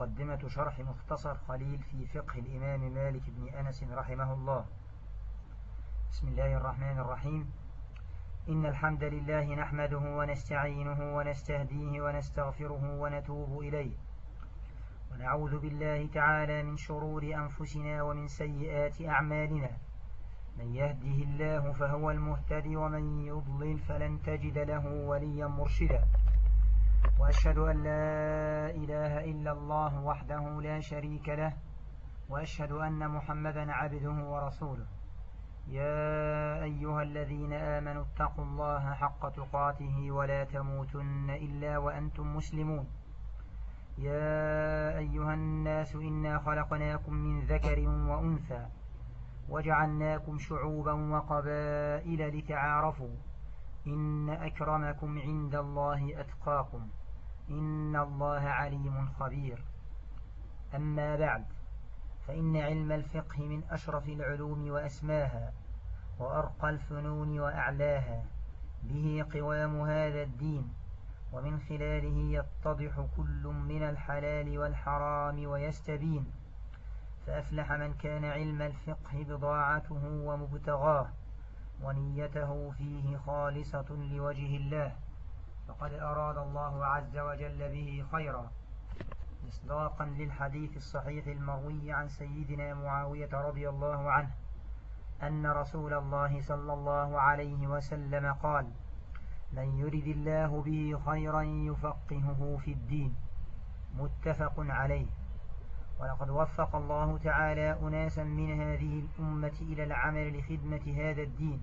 مقدمة شرح مختصر خليل في فقه الإمام مالك بن أنس رحمه الله. بسم الله الرحمن الرحيم. إن الحمد لله نحمده ونستعينه ونستهديه ونستغفره ونتوب إليه. ونعوذ بالله تعالى من شرور أنفسنا ومن سيئات أعمالنا. من يهده الله فهو المهتدي ومن يضلل فلن تجد له وليا مرشدا. وأشهد أن لا إله إلا الله وحده لا شريك له وأشهد أن محمدا عبده ورسوله. يا أيها الذين آمنوا اتقوا الله حق تقاته ولا تموتن إلا وأنتم مسلمون. يا أيها الناس إنا خلقناكم من ذكر وأنثى وجعلناكم شعوبا وقبائل لتعارفوا. إن أكرمكم عند الله أتقاكم إن الله عليم خبير. أما بعد فإن علم الفقه من أشرف العلوم وأسماها وأرقى الفنون وأعلاها به قوام هذا الدين ومن خلاله يتضح كل من الحلال والحرام ويستبين فأفلح من كان علم الفقه بضاعته ومبتغاه. ونيته فيه خالصة لوجه الله. فقد أراد الله عز وجل به خيرا. مصداقا للحديث الصحيح المروي عن سيدنا معاوية رضي الله عنه أن رسول الله صلى الله عليه وسلم قال من يرد الله به خيرا يفقهه في الدين. متفق عليه. ولقد وفق الله تعالى أناسا من هذه الأمة إلى العمل لخدمة هذا الدين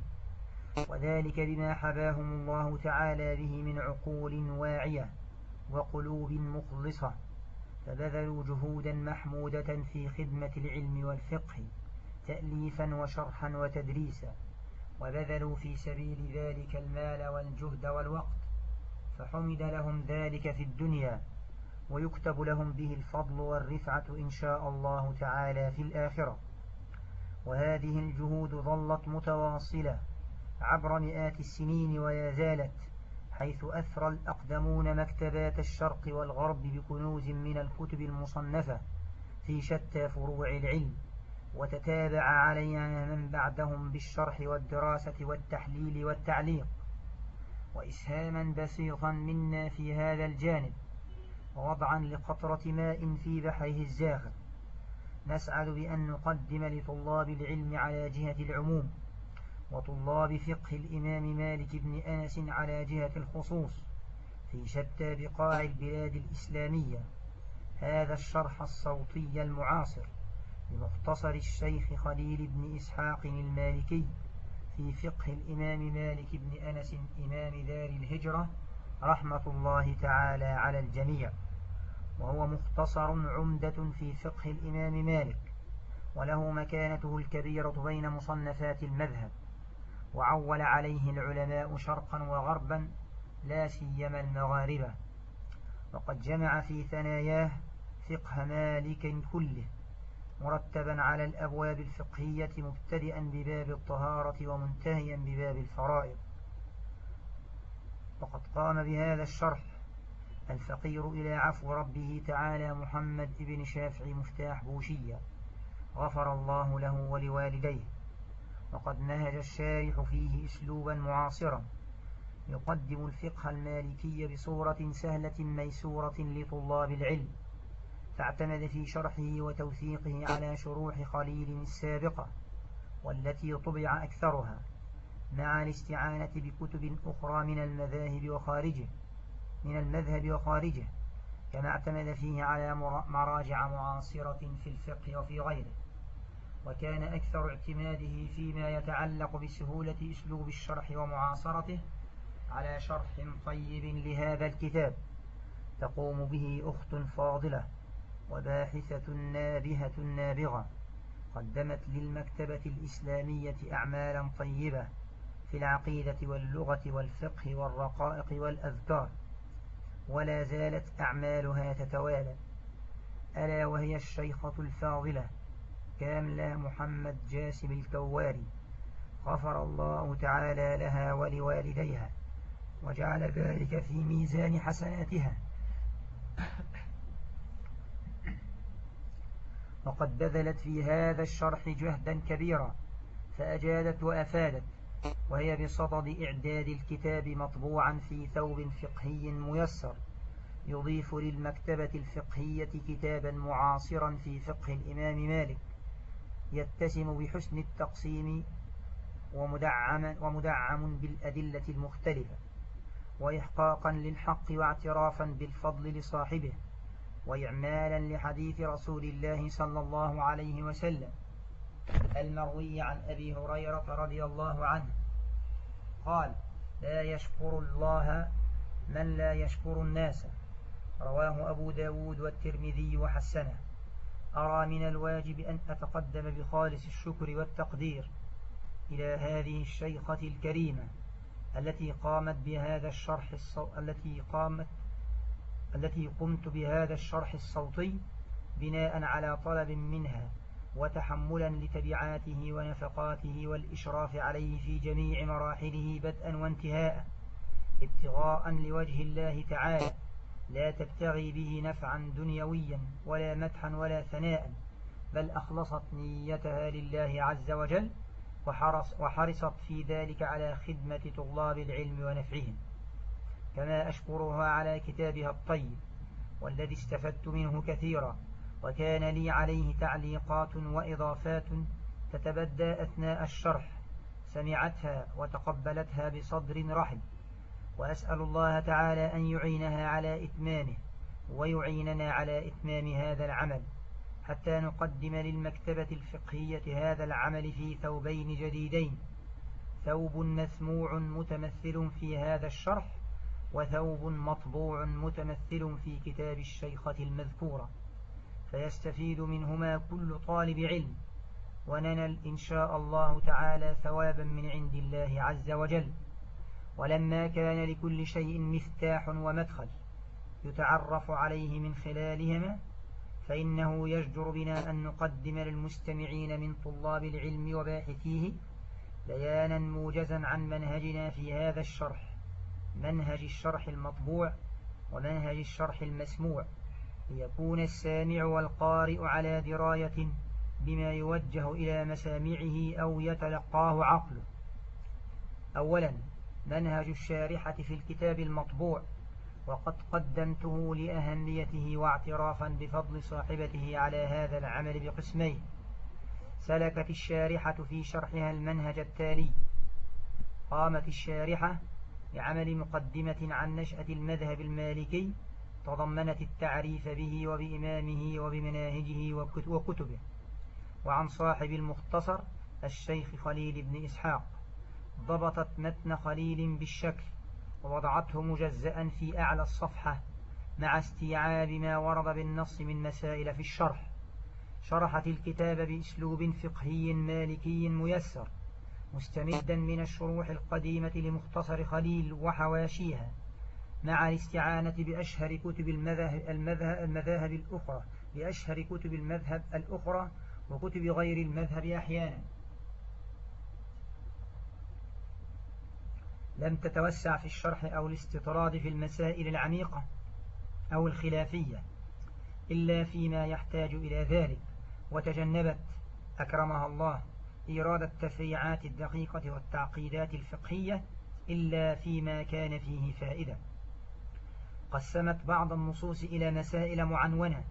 وذلك بما حباهم الله تعالى به من عقول واعية وقلوب مخلصة فبذلوا جهودا محمودة في خدمة العلم والفقه تأليفا وشرحا وتدريسا وبذلوا في سبيل ذلك المال والجهد والوقت فحمد لهم ذلك في الدنيا ويكتب لهم به الفضل والرفعة إن شاء الله تعالى في الآخرة. وهذه الجهود ظلت متواصلة عبر مئات السنين ولا زالت حيث أثرى الأقدمون مكتبات الشرق والغرب بكنوز من الكتب المصنفة في شتى فروع العلم. وتتابع عليها من بعدهم بالشرح والدراسة والتحليل والتعليق. وإسهاما بسيطا منا في هذا الجانب. ووضعا لقطرة ماء في بحره الزاخر نسعد بأن نقدم لطلاب العلم على جهة العموم وطلاب فقه الإمام مالك بن أنس على جهة الخصوص في شتى بقاع البلاد الإسلامية. هذا الشرح الصوتي المعاصر بمختصر الشيخ خليل بن إسحاق المالكي في فقه الإمام مالك بن أنس إمام دار الهجرة. رحمة الله تعالى على الجميع. وهو مختصر عمدة في فقه الإمام مالك وله مكانته الكبيرة بين مصنفات المذهب وعول عليه العلماء شرقا وغربا لا سيما المغاربة. وقد جمع في ثناياه فقه مالك كله مرتبا على الأبواب الفقهية مبتدئا بباب الطهارة ومنتهيا بباب الفرائض. وقد قام بهذا الشرح الفقير إلى عفو ربه تعالى محمد بن شافعي مفتاح بوشية. غفر الله له ولوالديه. وقد نهج الشارح فيه اسلوبا معاصرا. يقدم الفقه المالكي بصورة سهلة ميسورة لطلاب العلم. فاعتمد في شرحه وتوثيقه على شروح خليل السابقة والتي طبع أكثرها مع الاستعانة بكتب أخرى من المذاهب وخارجه. من المذهب وخارجه كما اعتمد فيه على مراجع معاصرة في الفقه وفي غيره. وكان أكثر اعتماده فيما يتعلق بسهولة أسلوب الشرح ومعاصرته على شرح طيب لهذا الكتاب. تقوم به أخت فاضلة وباحثة نابهة نابغة. قدمت للمكتبة الإسلامية أعمالا طيبة في العقيدة واللغة والفقه والرقائق والأذكار. ولا زالت أعمالها تتوالى. ألا وهي الشيخة الفاضلة كاملة محمد جاسم الكواري. غفر الله تعالى لها ولوالديها وجعل ذلك في ميزان حسناتها. وقد بذلت في هذا الشرح جهدا كبيرا فأجادت وأفادت. وهي بصدد إعداد الكتاب مطبوعا في ثوب فقهي ميسر يضيف للمكتبة الفقهية كتابا معاصرا في فقه الإمام مالك يتسم بحسن التقسيم ومدعم, ومدعم بالأدلة المختلفة وإحقاقا للحق واعترافا بالفضل لصاحبه وإعمالا لحديث رسول الله صلى الله عليه وسلم. المروي عن أبي هريرة رضي الله عنه. قال لا يشكر الله من لا يشكر الناس. رواه أبو داود والترمذي وحسنه. أرى من الواجب أن أتقدم بخالص الشكر والتقدير إلى هذه الشيخة الكريمة التي قامت بهذا الشرح الصو... التي قامت التي قمت بهذا الشرح الصوتي بناء على طلب منها. وتحملا لتبعاته ونفقاته والإشراف عليه في جميع مراحله بدءا وانتهاء ابتغاء لوجه الله تعالى. لا تبتغي به نفعا دنيويا ولا مدحا ولا ثناء بل أخلصت نيتها لله عز وجل وحرص وحرصت في ذلك على خدمة طلاب العلم ونفعهم. كما أشكرها على كتابها الطيب والذي استفدت منه كثيرا. وكان لي عليه تعليقات وإضافات تتبدى أثناء الشرح سمعتها وتقبلتها بصدر رحب وأسأل الله تعالى أن يعينها على إتمامه ويعيننا على إتمام هذا العمل حتى نقدم للمكتبة الفقهية هذا العمل في ثوبين جديدين. ثوب مسموع متمثل في هذا الشرح وثوب مطبوع متمثل في كتاب الشيخة المذكورة. فيستفيد منهما كل طالب علم وننل إن شاء الله تعالى ثوابا من عند الله عز وجل. ولما كان لكل شيء مفتاح ومدخل يتعرف عليه من خلالهما فإنه يجدر بنا أن نقدم للمستمعين من طلاب العلم وباحثيه بيانا موجزا عن منهجنا في هذا الشرح منهج الشرح المطبوع ومنهج الشرح المسموع. ليكون السامع والقارئ على دراية بما يوجه إلى مسامعه أو يتلقاه عقله. أولا منهج الشارحة في الكتاب المطبوع وقد قدمته لأهميته واعترافا بفضل صاحبته على هذا العمل بقسمين. سلكت الشارحة في شرحها المنهج التالي. قامت الشارحة بعمل مقدمة عن نشأة المذهب المالكي تضمنت التعريف به وبإمامه وبمناهجه وكتبه. وعن صاحب المختصر الشيخ خليل بن إسحاق. ضبطت متن خليل بالشكل ووضعته مجزأ في أعلى الصفحة مع استيعاب ما ورد بالنص من مسائل في الشرح. شرحت الكتاب بأسلوب فقهي مالكي ميسر مستمدا من الشروح القديمة لمختصر خليل وحواشيها. مع الاستعانة بأشهر كتب المذاهب, المذهب, المذاهب الأخرى بأشهر كتب المذهب الأخرى وكتب غير المذهب أحيانا. لم تتوسع في الشرح أو الاستطراد في المسائل العميقة أو الخلافية إلا فيما يحتاج إلى ذلك وتجنبت أكرمها الله إيراد التفريعات الدقيقة والتعقيدات الفقهية إلا فيما كان فيه فائدة. قسمت بعض النصوص إلى مسائل معنونة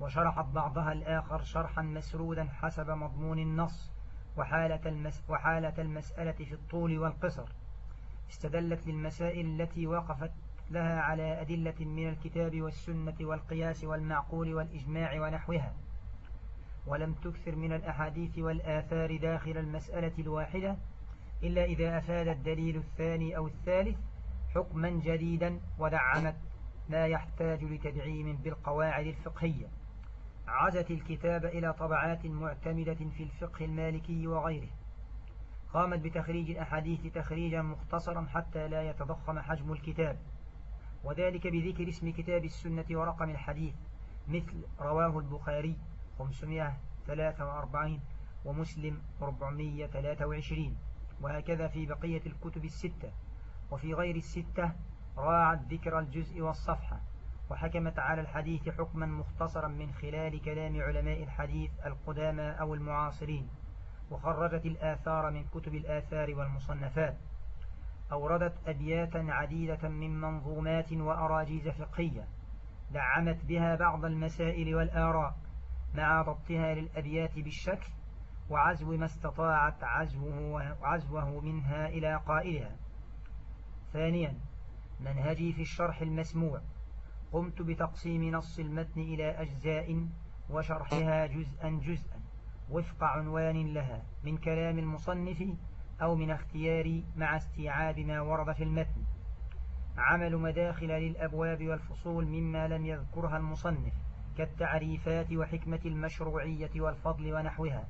وشرحت بعضها الآخر شرحا مسرودا حسب مضمون النص وحالة, المس وحالة المسألة في الطول والقصر. استدلت للمسائل التي وقفت لها على أدلة من الكتاب والسنة والقياس والمعقول والإجماع ونحوها. ولم تكثر من الأحاديث والآثار داخل المسألة الواحدة إلا إذا أفاد الدليل الثاني أو الثالث حكما جديدا ودعمت ما يحتاج لتدعيم بالقواعد الفقهية. عزت الكتاب إلى طبعات معتمدة في الفقه المالكي وغيره. قامت بتخريج الأحاديث تخريجا مختصرا حتى لا يتضخم حجم الكتاب. وذلك بذكر اسم كتاب السنة ورقم الحديث مثل رواه البخاري 543 ومسلم 423 وهكذا في بقية الكتب الستة. وفي غير الستة راعت ذكر الجزء والصفحة وحكمت على الحديث حكما مختصرا من خلال كلام علماء الحديث القدامى أو المعاصرين وخرجت الآثار من كتب الآثار والمصنفات. أوردت أبياتا عديدة من منظومات وأراجيز فقهية دعمت بها بعض المسائل والآراء مع ضبطها للأبيات بالشكل وعزو ما استطاعت عزوه, عزوه منها إلى قائلها. ثانيا منهجي في الشرح المسموع. قمت بتقسيم نص المتن إلى أجزاء وشرحها جزءا جزءا وفق عنوان لها من كلام المصنف أو من اختياري مع استيعاب ما ورد في المتن. عمل مداخل للأبواب والفصول مما لم يذكرها المصنف كالتعريفات وحكمة المشروعية والفضل ونحوها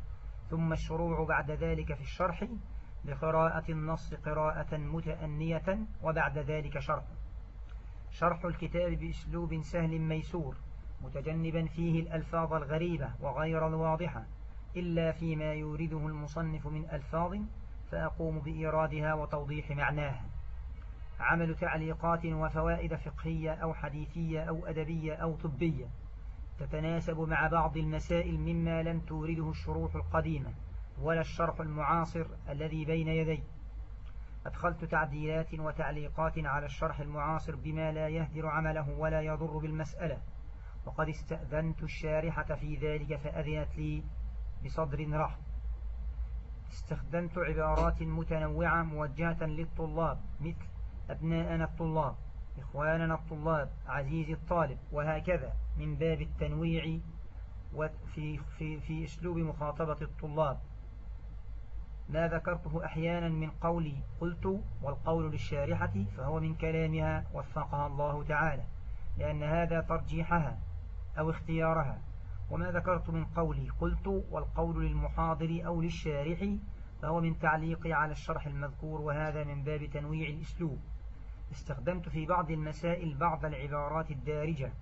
ثم الشروع بعد ذلك في الشرح بقراءة النص قراءة متأنية وبعد ذلك شرح. شرح الكتاب بأسلوب سهل ميسور متجنبا فيه الألفاظ الغريبة وغير الواضحة إلا فيما يورده المصنف من ألفاظ فأقوم بإيرادها وتوضيح معناها. عمل تعليقات وفوائد فقهية أو حديثية أو أدبية أو طبية تتناسب مع بعض المسائل مما لم تورده الشروح القديمة. ولا الشرح المعاصر الذي بين يدي. أدخلت تعديلات وتعليقات على الشرح المعاصر بما لا يهدر عمله ولا يضر بالمسألة وقد استأذنت الشارحة في ذلك فأذنت لي بصدر رحب استخدمت عبارات متنوعة موجهة للطلاب مثل أبناءنا الطلاب إخواننا الطلاب عزيزي الطالب وهكذا من باب التنويع وفي في, في أسلوب مخاطبة الطلاب. ما ذكرته أحيانا من قولي قلت والقول للشارحة فهو من كلامها وفقها الله تعالى لأن هذا ترجيحها أو اختيارها. وما ذكرت من قولي قلت والقول للمحاضر أو للشارح فهو من تعليقي على الشرح المذكور وهذا من باب تنويع الإسلوب. استخدمت في بعض المسائل بعض العبارات الدارجة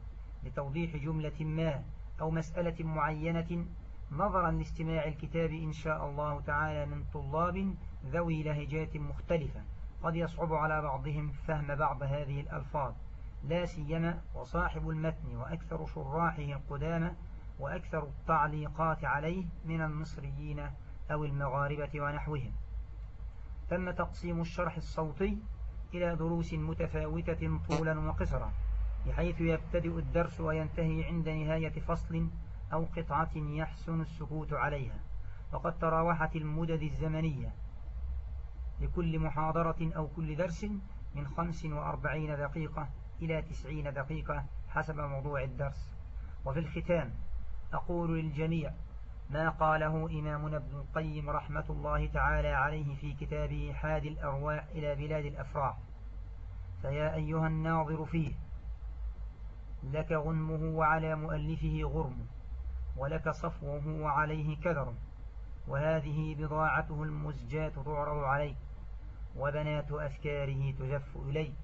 لتوضيح جملة ما أو مسألة معينة نظرا لاستماع الكتاب إن شاء الله تعالى من طلاب ذوي لهجات مختلفة قد يصعب على بعضهم فهم بعض هذه الألفاظ لا سيما وصاحب المتن وأكثر شراحه القدامى وأكثر التعليقات عليه من المصريين أو المغاربة ونحوهم. تم تقسيم الشرح الصوتي إلى دروس متفاوتة طولا وقصرا بحيث يبتدئ الدرس وينتهي عند نهاية فصل أو قطعة يحسن السكوت عليها وقد تراوحت المدد الزمنية لكل محاضرة أو كل درس من 45 دقيقة إلى 90 دقيقة حسب موضوع الدرس. وفي الختام أقول للجميع ما قاله إمامنا ابن القيم رحمة الله تعالى عليه في كتابه حاد الأرواح إلى بلاد الأفراح. فيا أيها الناظر فيه لك غنمه وعلى مؤلفه غرم. ولك صفوه وعليه كدر وهذه بضاعته المزجاة تعرض عليك وبنات أفكاره تزف إليك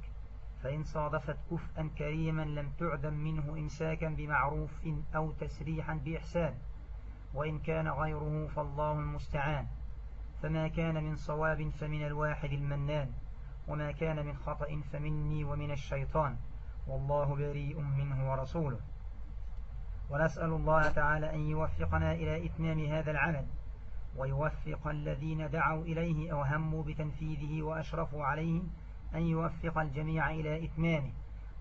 فإن صادفت كفءا كريما لم تعدم منه إمساكا بمعروف أو تسريحا بإحسان وإن كان غيره فالله المستعان. فما كان من صواب فمن الواحد المنان وما كان من خطأ فمني ومن الشيطان والله بريء منه ورسوله. ونسأل الله تعالى أن يوفقنا إلى إتمام هذا العمل ويوفق الذين دعوا إليه أو هموا بتنفيذه وأشرفوا عليه أن يوفق الجميع إلى إتمامه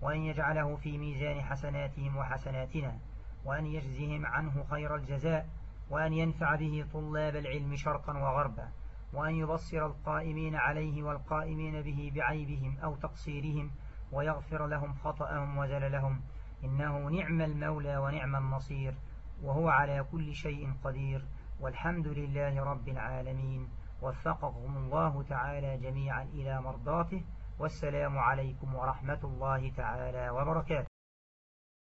وأن يجعله في ميزان حسناتهم وحسناتنا وأن يجزهم عنه خير الجزاء وأن ينفع به طلاب العلم شرقا وغربا وأن يبصر القائمين عليه والقائمين به بعيبهم أو تقصيرهم ويغفر لهم خطأهم وزللهم إنه نعم المولى ونعم النصير وهو على كل شيء قدير والحمد لله رب العالمين. وفقكم الله تعالى جميعا إلى مرضاته والسلام عليكم ورحمة الله تعالى وبركاته.